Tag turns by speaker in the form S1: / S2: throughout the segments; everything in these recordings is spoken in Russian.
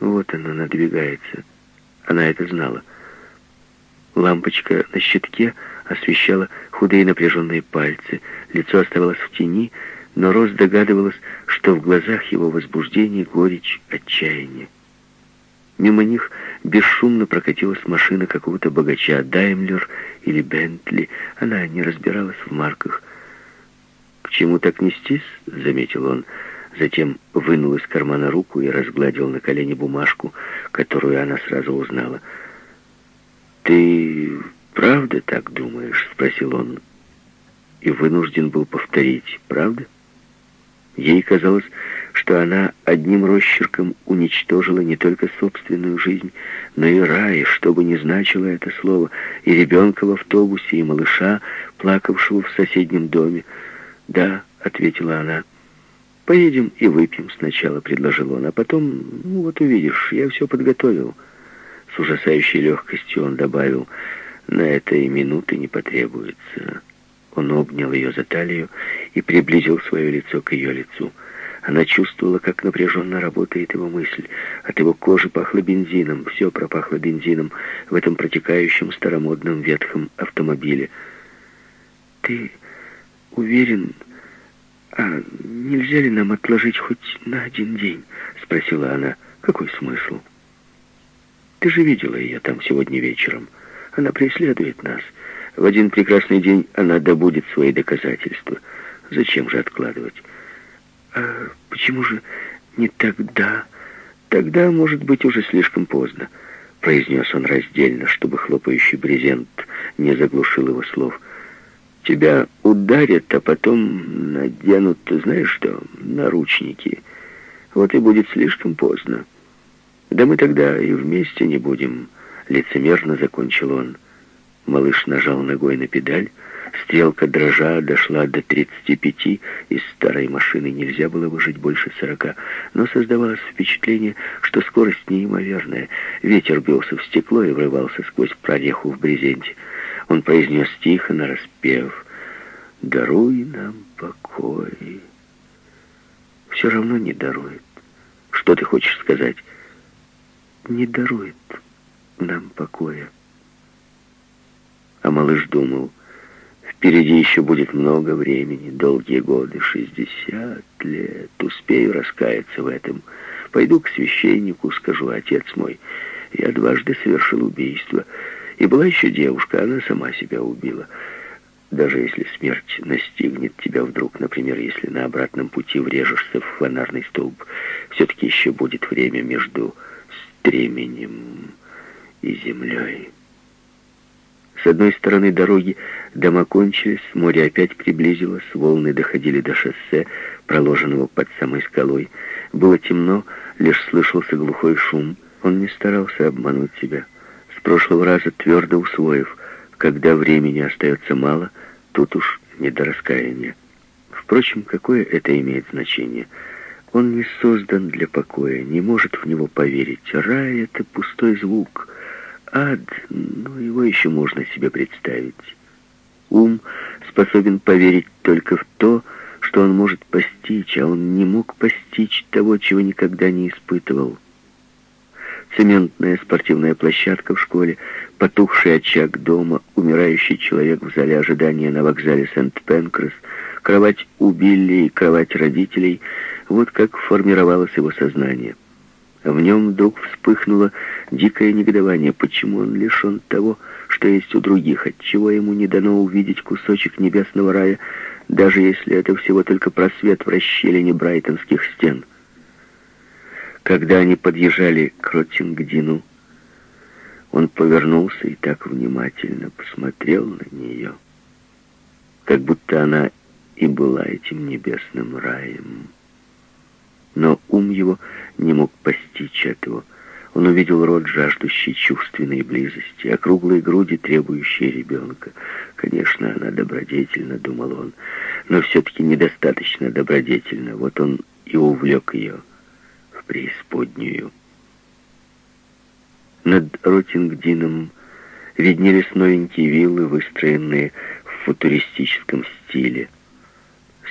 S1: Вот она надвигается. Она это знала. Лампочка на щитке освещала худые напряженные пальцы. Лицо оставалось в тени, но Рос догадывалась, что в глазах его возбуждение, горечь, отчаяние. Мимо них бесшумно прокатилась машина какого-то богача, Даймлер или Бентли. Она не разбиралась в марках. «К чему так нестись?» — заметил он. Затем вынул из кармана руку и разгладил на колени бумажку, которую она сразу узнала. «Ты правда так думаешь?» — спросил он. И вынужден был повторить. «Правда?» Ей казалось, что она одним росчерком уничтожила не только собственную жизнь, но и рай, что бы ни значило это слово, и ребенка в автобусе, и малыша, плакавшего в соседнем доме. «Да», — ответила она, — «поедем и выпьем сначала», — предложил он, — «а потом, ну вот увидишь, я все подготовил». С ужасающей легкостью он добавил, «на это и минуты не потребуется». Он обнял ее за талию и приблизил свое лицо к ее лицу. Она чувствовала, как напряженно работает его мысль. От его кожи пахло бензином, все пропахло бензином в этом протекающем старомодном ветхом автомобиле. «Ты уверен, а нельзя ли нам отложить хоть на один день?» — спросила она. «Какой смысл?» «Ты же видела ее там сегодня вечером. Она преследует нас». В один прекрасный день она добудет свои доказательства. Зачем же откладывать? А почему же не тогда? Тогда, может быть, уже слишком поздно, произнес он раздельно, чтобы хлопающий брезент не заглушил его слов. Тебя ударят, а потом наденут, знаешь что, наручники. Вот и будет слишком поздно. Да мы тогда и вместе не будем, лицемерно закончил он. Малыш нажал ногой на педаль. Стрелка дрожа дошла до 35. Из старой машины нельзя было выжить больше 40. Но создавалось впечатление, что скорость неимоверная. Ветер бился в стекло и врывался сквозь прореху в брезенте. Он произнес тихо, нараспев, «Даруй нам покой». Все равно не дарует. Что ты хочешь сказать? Не дарует нам покоя. А малыш думал, впереди еще будет много времени, долгие годы, шестьдесят лет. Успею раскаяться в этом. Пойду к священнику, скажу, отец мой, я дважды совершил убийство. И была еще девушка, она сама себя убила. Даже если смерть настигнет тебя вдруг, например, если на обратном пути врежешься в фонарный столб, все-таки еще будет время между стременем и землей. С одной стороны дороги дома кончились, море опять приблизилось, волны доходили до шоссе, проложенного под самой скалой. Было темно, лишь слышался глухой шум. Он не старался обмануть себя. Прошлого раза твердо усвоив, когда времени остается мало, тут уж не до раскаяния. Впрочем, какое это имеет значение? Он не создан для покоя, не может в него поверить. Рай — это пустой звук — Ад, ну, его еще можно себе представить. Ум способен поверить только в то, что он может постичь, а он не мог постичь того, чего никогда не испытывал. Цементная спортивная площадка в школе, потухший очаг дома, умирающий человек в зале ожидания на вокзале Сент-Пенкрес, кровать у и кровать родителей — вот как формировалось его сознание. В нем вдруг вспыхнуло дикое негодование. Почему он лишен того, что есть у других? Отчего ему не дано увидеть кусочек небесного рая, даже если это всего только просвет в расщелине брайтонских стен? Когда они подъезжали к Ротингдину, он повернулся и так внимательно посмотрел на нее, как будто она и была этим небесным раем. Но ум его не мог постичь этого. Он увидел рот, жаждущий чувственной близости, округлые груди, требующие ребенка. Конечно, она добродетельна, думал он, но все-таки недостаточно добродетельна. Вот он и увлек ее преисподнюю. Над Ротингдином виднелись новенькие виллы, выстроенные в футуристическом стиле.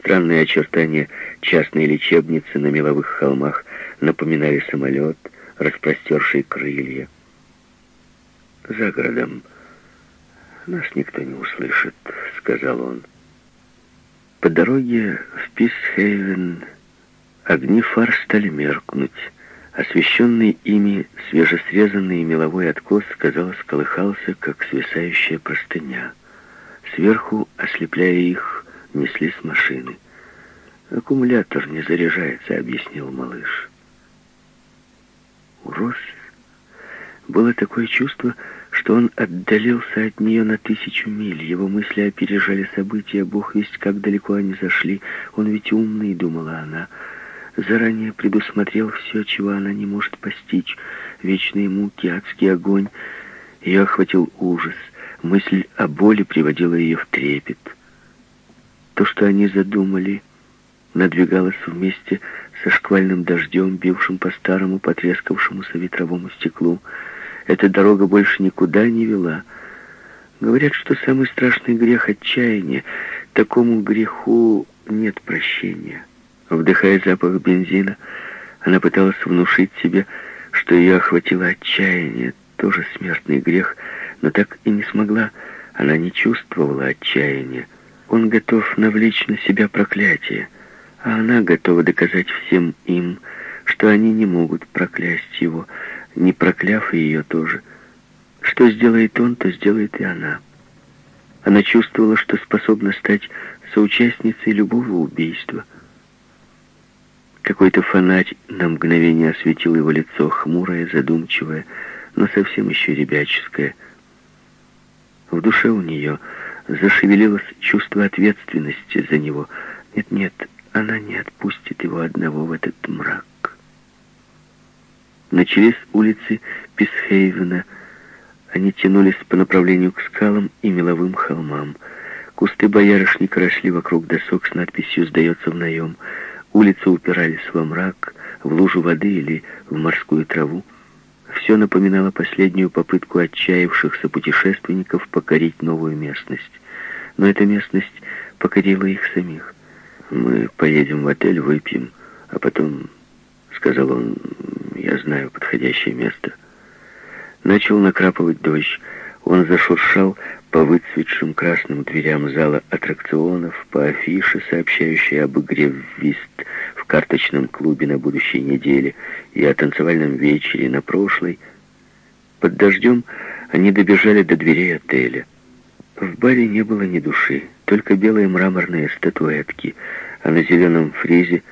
S1: Странные очертания частной лечебницы на меловых холмах напоминали самолет, распростерший крылья. «За городом нас никто не услышит», — сказал он. По дороге в Писхейвен огни фар стали меркнуть. Освещенный ими свежесрезанный меловой откос, казалось, колыхался, как свисающая простыня. Сверху, ослепляя их, неслись машины. «Аккумулятор не заряжается», — объяснил малыш. У Росс было такое чувство, что он отдалился от нее на тысячу миль. Его мысли опережали события, бог весть, как далеко они зашли. Он ведь умный, думала она, — заранее предусмотрел все, чего она не может постичь. Вечные муки, адский огонь. Ее охватил ужас. Мысль о боли приводила ее в трепет. То, что они задумали, надвигалось вместе со шквальным дождем, бившим по старому потрескавшемуся ветровому стеклу. Эта дорога больше никуда не вела. Говорят, что самый страшный грех — отчаяния. Такому греху нет прощения. Вдыхая запах бензина, она пыталась внушить себе, что ее охватило отчаяние, тоже смертный грех, но так и не смогла. Она не чувствовала отчаяния. Он готов навлечь на себя проклятие, а она готова доказать всем им, что они не могут проклясть его, не прокляв ее тоже. Что сделает он, то сделает и она. Она чувствовала, что способна стать соучастницей любого убийства — какой-то фонарь на мгновение осветил его лицо, хмурое, задумчивое, но совсем еще ребяческое. В душе у нее зашевелилось чувство ответственности за него. Нет-нет, она не отпустит его одного в этот мрак. Начались улицы Писхейвена. Они тянулись по направлению к скалам и меловым холмам. Кусты боярышника росли вокруг досок с надписью «Сдается в наем». Улицы упирались во мрак, в лужу воды или в морскую траву. Все напоминало последнюю попытку отчаявшихся путешественников покорить новую местность. Но эта местность покорила их самих. «Мы поедем в отель, выпьем, а потом...» — сказал он, — «я знаю подходящее место». Начал накрапывать дождь. Он зашуршал по выцветшим красным дверям зала аттракционов, по афише, сообщающей об игре в вист карточном клубе на будущей неделе и о танцевальном вечере на прошлой. Под дождем они добежали до дверей отеля. В баре не было ни души, только белые мраморные статуэтки, а на зеленом фризе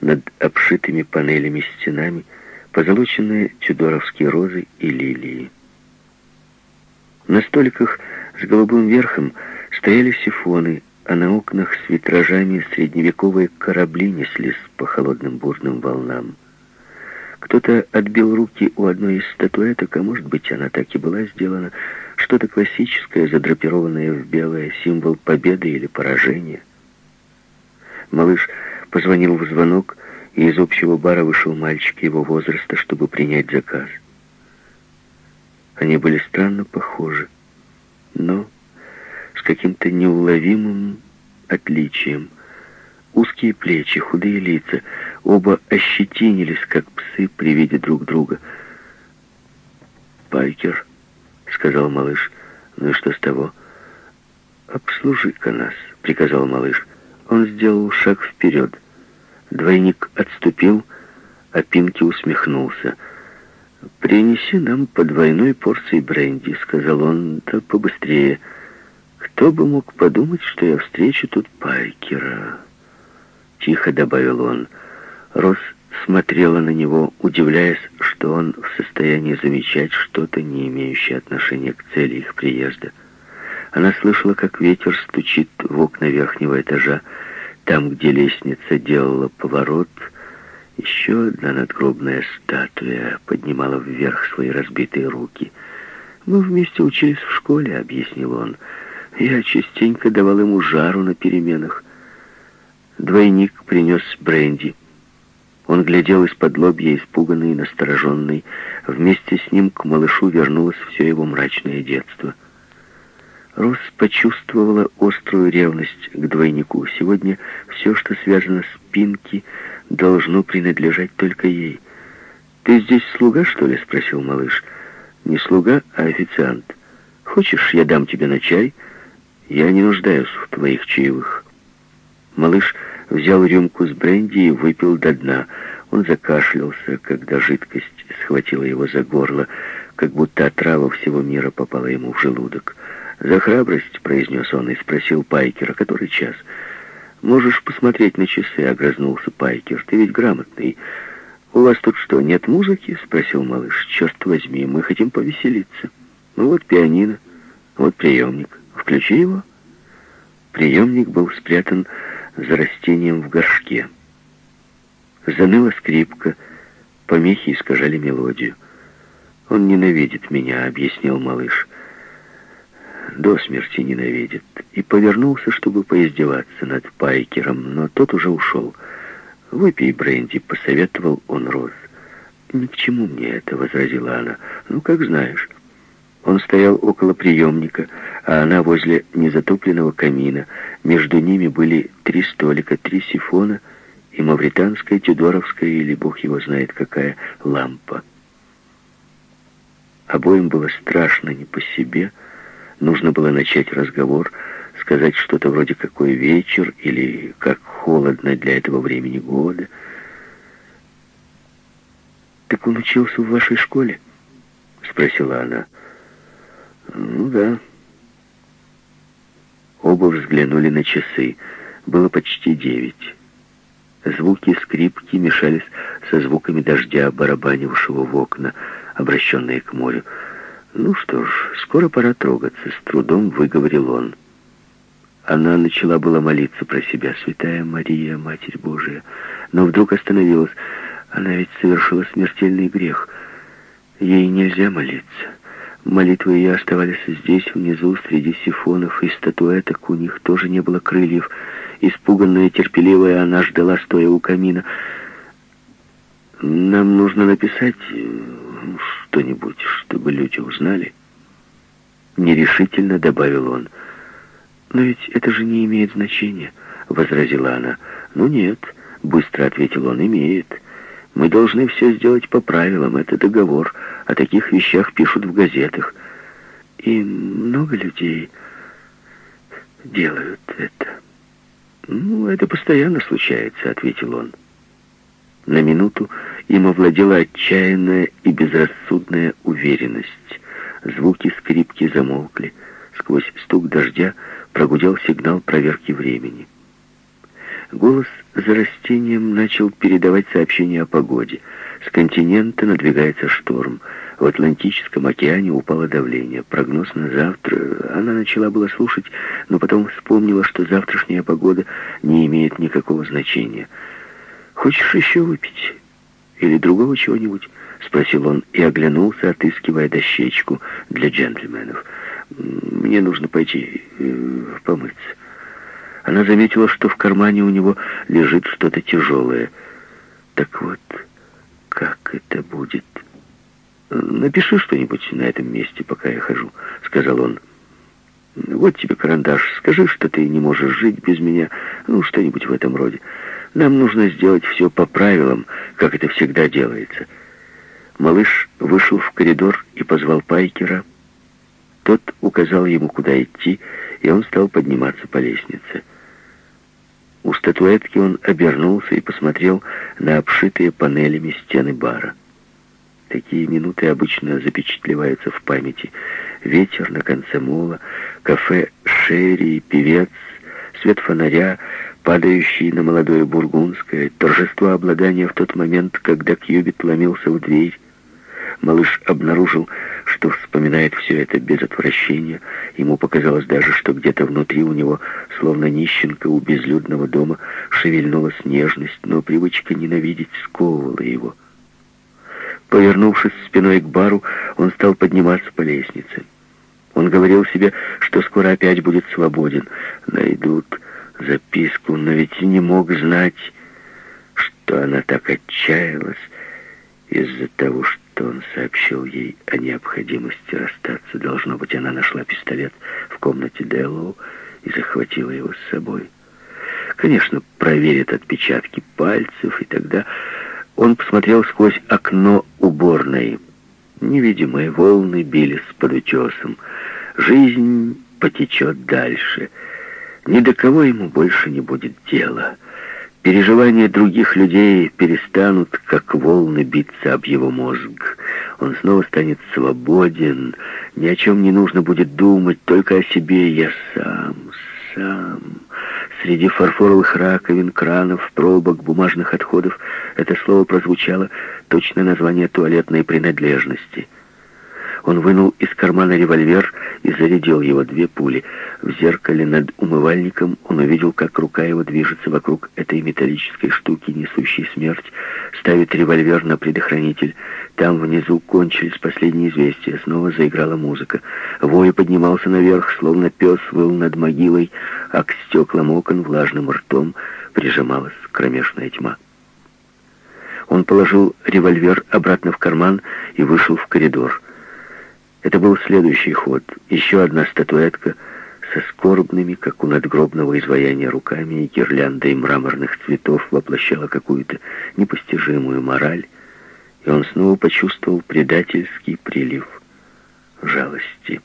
S1: над обшитыми панелями стенами позолоченные тюдоровские розы и лилии. На столиках с голубым верхом стояли сифоны, а на окнах с витражами средневековые корабли неслись по холодным бурным волнам. Кто-то отбил руки у одной из статуэток, а может быть, она так и была сделана, что-то классическое, задрапированное в белое, символ победы или поражения. Малыш позвонил в звонок, и из общего бара вышел мальчик его возраста, чтобы принять заказ. Они были странно похожи но каким-то неуловимым отличием. Узкие плечи, худые лица, оба ощетинились, как псы при виде друг друга. «Пайкер», — сказал малыш, — «ну и что с того?» «Обслужи-ка нас», — приказал малыш. Он сделал шаг вперед. Двойник отступил, а Пинки усмехнулся — «Принеси нам по двойной порции бренди», — сказал он, — «да побыстрее. Кто бы мог подумать, что я встречу тут Пайкера?» Тихо добавил он. Рос смотрела на него, удивляясь, что он в состоянии замечать что-то, не имеющее отношения к цели их приезда. Она слышала, как ветер стучит в окна верхнего этажа, там, где лестница делала поворот — еще одна надгробная статуя поднимала вверх свои разбитые руки. «Мы вместе учились в школе», — объяснил он. «Я частенько давал ему жару на переменах». Двойник принес бренди. Он глядел из-под лобья, испуганный и настороженный. Вместе с ним к малышу вернулось все его мрачное детство. Рос почувствовала острую ревность к двойнику. Сегодня все, что связано с Пинки, — должно принадлежать только ей — «Ты здесь слуга, что ли?» — спросил малыш. «Не слуга, а официант. Хочешь, я дам тебе на чай? Я не нуждаюсь в твоих чаевых». Малыш взял рюмку с бренди и выпил до дна. Он закашлялся, когда жидкость схватила его за горло, как будто отрава всего мира попала ему в желудок. «За храбрость», — произнес он и спросил Пайкера, который час. «Можешь посмотреть на часы», — огрызнулся Пайкер. «Ты ведь грамотный». «У вас тут что, нет музыки?» — спросил малыш. «Черт возьми, мы хотим повеселиться». «Ну вот пианино, вот приемник. Включи его». Приемник был спрятан за растением в горшке. Заныла скрипка, помехи искажали мелодию. «Он ненавидит меня», — объяснил малыш. «До смерти ненавидит». И повернулся, чтобы поиздеваться над Пайкером, но тот уже ушел. «Выпей бренди», — посоветовал он Роз. «Ни к чему мне это», — возразила она. «Ну, как знаешь». Он стоял около приемника, а она возле незатопленного камина. Между ними были три столика, три сифона и мавританская, тюдоровская или бог его знает какая лампа. Обоим было страшно не по себе. Нужно было начать разговор, сказать что-то вроде «какой вечер» или «как холодно для этого времени года». «Так он учился в вашей школе?» — спросила она. «Ну да». Оба взглянули на часы. Было почти девять. Звуки скрипки мешались со звуками дождя, барабанившего в окна, обращенные к морю. «Ну что ж, скоро пора трогаться», — с трудом выговорил он. Она начала было молиться про себя, «Святая Мария, Матерь Божия», но вдруг остановилась. Она ведь совершила смертельный грех. Ей нельзя молиться. Молитвы ее оставались здесь, внизу, среди сифонов и статуэток. У них тоже не было крыльев. Испуганная, терпеливая, она ждала, стоя у камина. «Нам нужно написать э, что-нибудь, чтобы люди узнали». Нерешительно добавил он. «Но ведь это же не имеет значения», — возразила она. «Ну нет», — быстро ответил он, — «имеет. Мы должны все сделать по правилам, это договор». О таких вещах пишут в газетах. И много людей делают это. «Ну, это постоянно случается», — ответил он. На минуту им овладела отчаянная и безрассудная уверенность. Звуки скрипки замолкли. Сквозь стук дождя прогудел сигнал проверки времени. Голос за растением начал передавать сообщение о погоде. С континента надвигается шторм. В Атлантическом океане упало давление. Прогноз на завтра... Она начала было слушать, но потом вспомнила, что завтрашняя погода не имеет никакого значения. «Хочешь еще выпить? Или другого чего-нибудь?» — спросил он и оглянулся, отыскивая дощечку для джентльменов. «Мне нужно пойти э, помыться». Она заметила, что в кармане у него лежит что-то тяжелое. «Так вот, как это будет?» «Напиши что-нибудь на этом месте, пока я хожу», — сказал он. «Вот тебе карандаш. Скажи, что ты не можешь жить без меня. Ну, что-нибудь в этом роде. Нам нужно сделать все по правилам, как это всегда делается». Малыш вышел в коридор и позвал Пайкера. Тот указал ему, куда идти, и он стал подниматься по лестнице. У статуэтки он обернулся и посмотрел на обшитые панелями стены бара. Такие минуты обычно запечатлеваются в памяти. Ветер на конце мола, кафе «Шерри», певец, свет фонаря, падающий на молодое бургундское, торжество обладания в тот момент, когда Кьюбит ломился в дверь. Малыш обнаружил, что вспоминает все это без отвращения. Ему показалось даже, что где-то внутри у него, словно нищенка у безлюдного дома, шевельнулась нежность, но привычка ненавидеть сковывала его. Повернувшись спиной к бару, он стал подниматься по лестнице. Он говорил себе, что скоро опять будет свободен. Найдут записку, но ведь не мог знать, что она так отчаялась из-за того, что он сообщил ей о необходимости расстаться. Должно быть, она нашла пистолет в комнате Дэллоу и захватила его с собой. Конечно, проверят отпечатки пальцев, и тогда Он посмотрел сквозь окно уборной. Невидимые волны бились под утесом. Жизнь потечет дальше. Ни до кого ему больше не будет дела. Переживания других людей перестанут, как волны, биться об его мозг. Он снова станет свободен, ни о чем не нужно будет думать, только о себе я сам, сам. Среди фарфоровых раковин, кранов, пробок, бумажных отходов это слово прозвучало точно название туалетной принадлежности — он вынул из кармана револьвер и зарядил его две пули. В зеркале над умывальником он увидел, как рука его движется вокруг этой металлической штуки, несущей смерть, ставит револьвер на предохранитель. Там внизу кончились последние известия. Снова заиграла музыка. Вой поднимался наверх, словно пес выл над могилой, а к стеклам окон влажным ртом прижималась кромешная тьма. Он положил револьвер обратно в карман и вышел в коридор. Это был следующий ход. Еще одна статуэтка со скорбными, как у надгробного изваяния, руками и гирляндой мраморных цветов воплощала какую-то непостижимую мораль, и он снова почувствовал предательский прилив жалости.